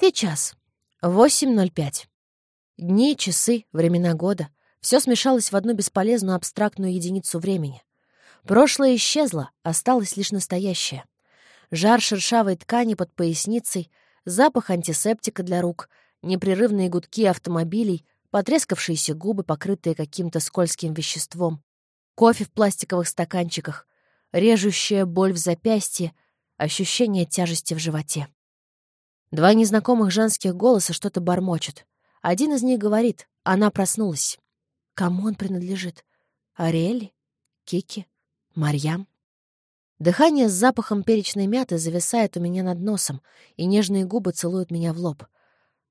Сейчас. 8.05. Дни, часы, времена года. Все смешалось в одну бесполезную абстрактную единицу времени. Прошлое исчезло, осталось лишь настоящее. Жар шершавой ткани под поясницей, запах антисептика для рук, непрерывные гудки автомобилей, потрескавшиеся губы, покрытые каким-то скользким веществом, кофе в пластиковых стаканчиках, режущая боль в запястье, ощущение тяжести в животе. Два незнакомых женских голоса что-то бормочут. Один из них говорит, она проснулась. Кому он принадлежит? Ариэль? Кики? Марьям? Дыхание с запахом перечной мяты зависает у меня над носом, и нежные губы целуют меня в лоб.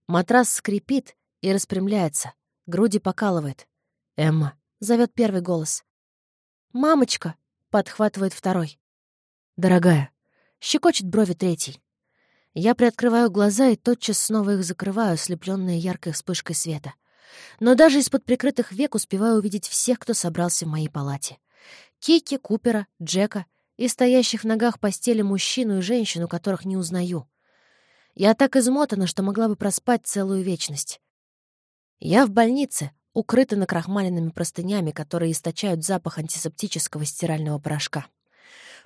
Матрас скрипит и распрямляется, груди покалывает. «Эмма», — зовет первый голос. «Мамочка», — подхватывает второй. «Дорогая», — щекочет брови третий. Я приоткрываю глаза и тотчас снова их закрываю, ослепленные яркой вспышкой света. Но даже из-под прикрытых век успеваю увидеть всех, кто собрался в моей палате. Кики, Купера, Джека и стоящих в ногах постели мужчину и женщину, которых не узнаю. Я так измотана, что могла бы проспать целую вечность. Я в больнице, укрыта накрахмаленными простынями, которые источают запах антисептического стирального порошка.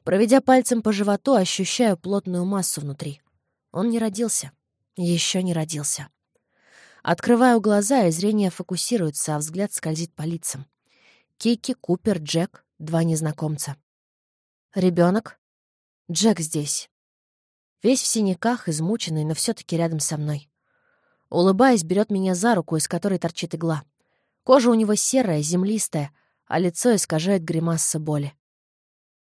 Проведя пальцем по животу, ощущаю плотную массу внутри. Он не родился. Еще не родился. Открываю глаза, и зрение фокусируется, а взгляд скользит по лицам. Кики, Купер, Джек, два незнакомца. Ребенок. Джек здесь. Весь в синяках, измученный, но все таки рядом со мной. Улыбаясь, берет меня за руку, из которой торчит игла. Кожа у него серая, землистая, а лицо искажает гримаса боли.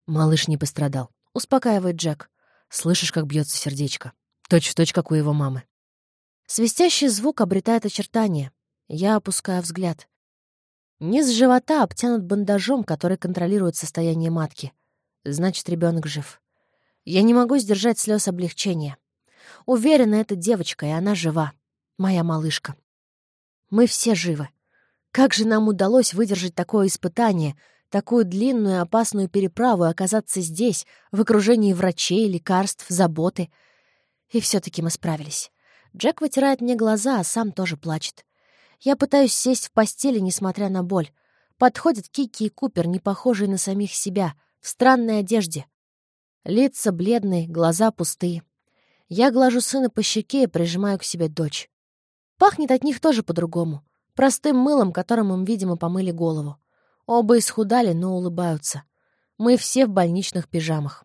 Малыш не пострадал. Успокаивает Джек. Слышишь, как бьется сердечко? Точь в точь, как у его мамы. Свистящий звук обретает очертания. Я опускаю взгляд. Низ живота обтянут бандажом, который контролирует состояние матки. Значит, ребенок жив. Я не могу сдержать слез облегчения. Уверена, это девочка, и она жива. Моя малышка. Мы все живы. Как же нам удалось выдержать такое испытание, такую длинную опасную переправу и оказаться здесь, в окружении врачей, лекарств, заботы — и все таки мы справились. Джек вытирает мне глаза, а сам тоже плачет. Я пытаюсь сесть в постели, несмотря на боль. Подходят Кики и Купер, не похожие на самих себя, в странной одежде. Лица бледные, глаза пустые. Я глажу сына по щеке и прижимаю к себе дочь. Пахнет от них тоже по-другому. Простым мылом, которым им, видимо, помыли голову. Оба исхудали, но улыбаются. Мы все в больничных пижамах.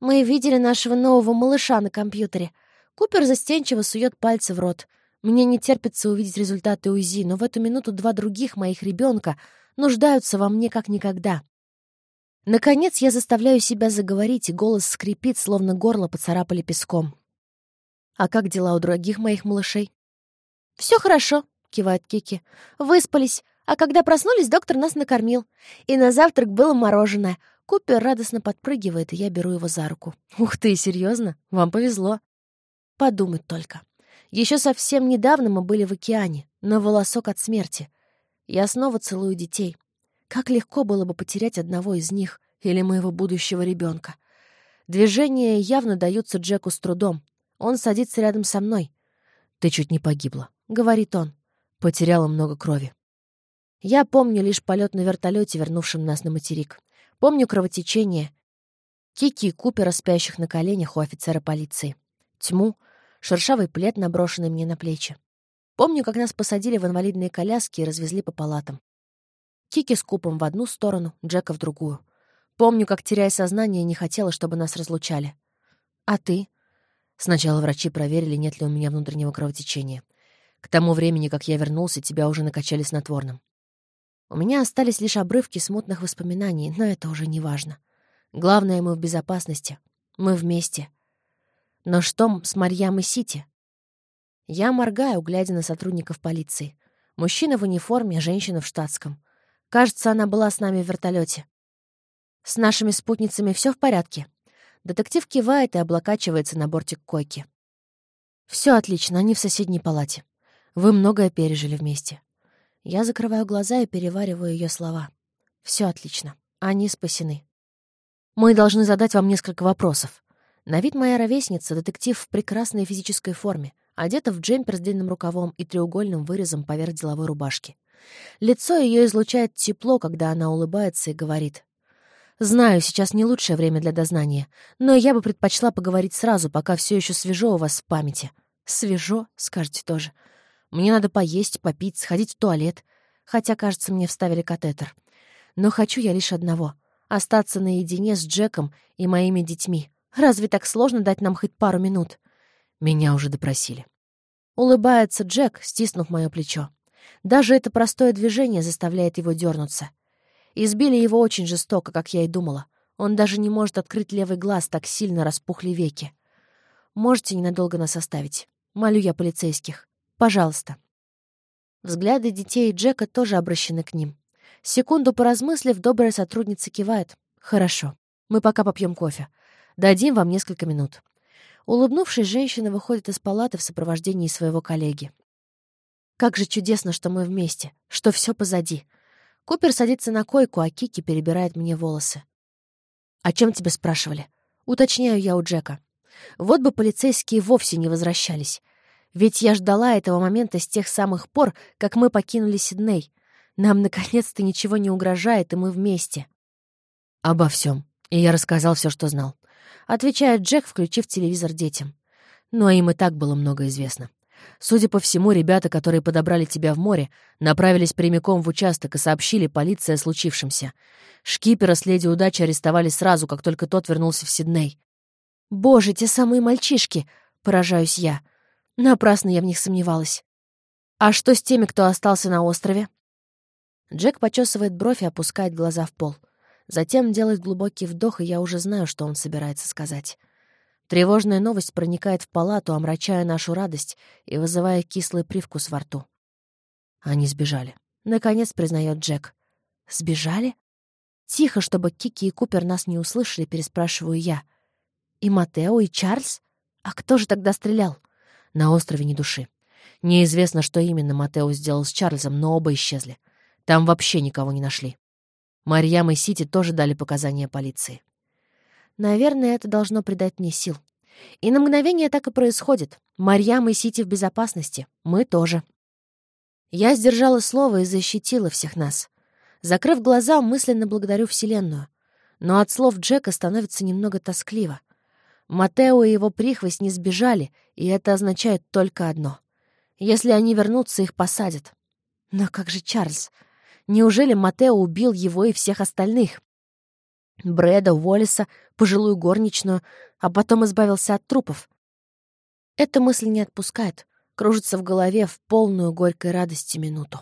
Мы видели нашего нового малыша на компьютере. Купер застенчиво сует пальцы в рот. Мне не терпится увидеть результаты УЗИ, но в эту минуту два других моих ребенка нуждаются во мне как никогда. Наконец я заставляю себя заговорить, и голос скрипит, словно горло поцарапали песком. «А как дела у других моих малышей?» «Все хорошо», — кивает Кики. «Выспались. А когда проснулись, доктор нас накормил. И на завтрак было мороженое. Купер радостно подпрыгивает, и я беру его за руку. «Ух ты, серьезно? Вам повезло». Подумать только. Еще совсем недавно мы были в океане, на волосок от смерти. Я снова целую детей. Как легко было бы потерять одного из них или моего будущего ребенка. Движения явно даются Джеку с трудом. Он садится рядом со мной. «Ты чуть не погибла», — говорит он. Потеряла много крови. Я помню лишь полет на вертолете, вернувшем нас на материк. Помню кровотечение. Кики и Купера, спящих на коленях у офицера полиции. Тьму, шершавый плед, наброшенный мне на плечи. Помню, как нас посадили в инвалидные коляски и развезли по палатам. Кики с Купом в одну сторону, Джека в другую. Помню, как, теряя сознание, не хотела, чтобы нас разлучали. А ты? Сначала врачи проверили, нет ли у меня внутреннего кровотечения. К тому времени, как я вернулся, тебя уже накачали снотворным. У меня остались лишь обрывки смутных воспоминаний, но это уже не важно. Главное, мы в безопасности. Мы вместе. Но что с Марьям и Сити? Я моргаю, глядя на сотрудников полиции. Мужчина в униформе, женщина в штатском. Кажется, она была с нами в вертолете. С нашими спутницами все в порядке. Детектив кивает и облокачивается на бортик койки. Все отлично, они в соседней палате. Вы многое пережили вместе. Я закрываю глаза и перевариваю ее слова. Все отлично. Они спасены. Мы должны задать вам несколько вопросов. На вид моя ровесница — детектив в прекрасной физической форме. одета в джемпер с длинным рукавом и треугольным вырезом поверх деловой рубашки. Лицо ее излучает тепло, когда она улыбается и говорит. «Знаю, сейчас не лучшее время для дознания, но я бы предпочла поговорить сразу, пока все еще свежо у вас в памяти». «Свежо?» — скажете тоже. «Мне надо поесть, попить, сходить в туалет. Хотя, кажется, мне вставили катетер. Но хочу я лишь одного — остаться наедине с Джеком и моими детьми. Разве так сложно дать нам хоть пару минут?» Меня уже допросили. Улыбается Джек, стиснув мое плечо. Даже это простое движение заставляет его дернуться. Избили его очень жестоко, как я и думала. Он даже не может открыть левый глаз, так сильно распухли веки. Можете ненадолго нас оставить? Молю я полицейских. Пожалуйста. Взгляды детей и Джека тоже обращены к ним. Секунду поразмыслив, добрая сотрудница кивает. «Хорошо. Мы пока попьем кофе. Дадим вам несколько минут». Улыбнувшись, женщина выходит из палаты в сопровождении своего коллеги. Как же чудесно, что мы вместе, что все позади. Купер садится на койку, а Кики перебирает мне волосы. «О чем тебя спрашивали?» Уточняю я у Джека. Вот бы полицейские вовсе не возвращались. Ведь я ждала этого момента с тех самых пор, как мы покинули Сидней. Нам, наконец-то, ничего не угрожает, и мы вместе. Обо всем. И я рассказал все, что знал. Отвечает Джек, включив телевизор детям. Но им и так было много известно. Судя по всему, ребята, которые подобрали тебя в море, направились прямиком в участок и сообщили полиции о случившемся. Шкипера с леди удачи арестовали сразу, как только тот вернулся в Сидней. «Боже, те самые мальчишки!» — поражаюсь я. Напрасно я в них сомневалась. «А что с теми, кто остался на острове?» Джек почесывает бровь и опускает глаза в пол. Затем делает глубокий вдох, и я уже знаю, что он собирается сказать. Тревожная новость проникает в палату, омрачая нашу радость и вызывая кислый привкус во рту. Они сбежали. Наконец признает Джек. «Сбежали?» Тихо, чтобы Кики и Купер нас не услышали, переспрашиваю я. «И Матео, и Чарльз? А кто же тогда стрелял?» На острове ни души. Неизвестно, что именно Матео сделал с Чарльзом, но оба исчезли. Там вообще никого не нашли. Марьям и Сити тоже дали показания полиции. Наверное, это должно придать мне сил. И на мгновение так и происходит. Марьям и Сити в безопасности. Мы тоже. Я сдержала слово и защитила всех нас. Закрыв глаза, мысленно благодарю Вселенную. Но от слов Джека становится немного тоскливо. Матео и его прихвость не сбежали, и это означает только одно. Если они вернутся, их посадят. Но как же Чарльз? Неужели Матео убил его и всех остальных? Брэда, Уоллеса, пожилую горничную, а потом избавился от трупов. Эта мысль не отпускает, кружится в голове в полную горькой радости минуту.